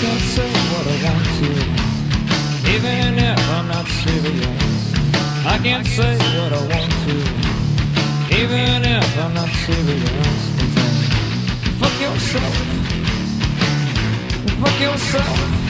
can say what I want to, even if I'm not serious. I can say what I want to, even if I'm not serious. Fuck yourself. Fuck yourself.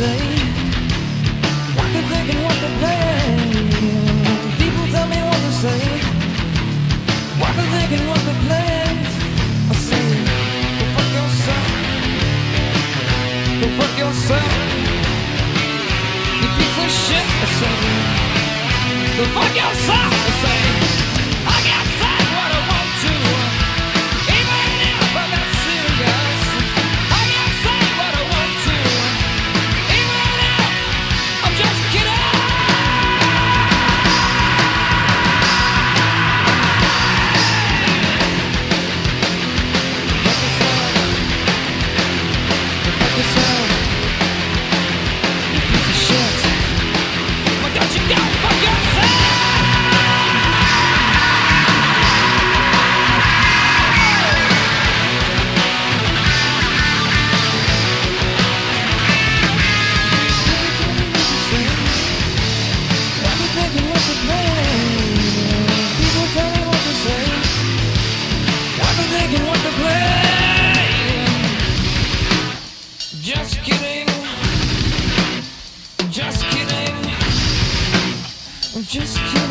What to think and what to play. People tell me what to say, what to think and what to play. I say, go fuck yourself, go fuck yourself. You piece of shit. I say, go fuck yourself. Just kidding.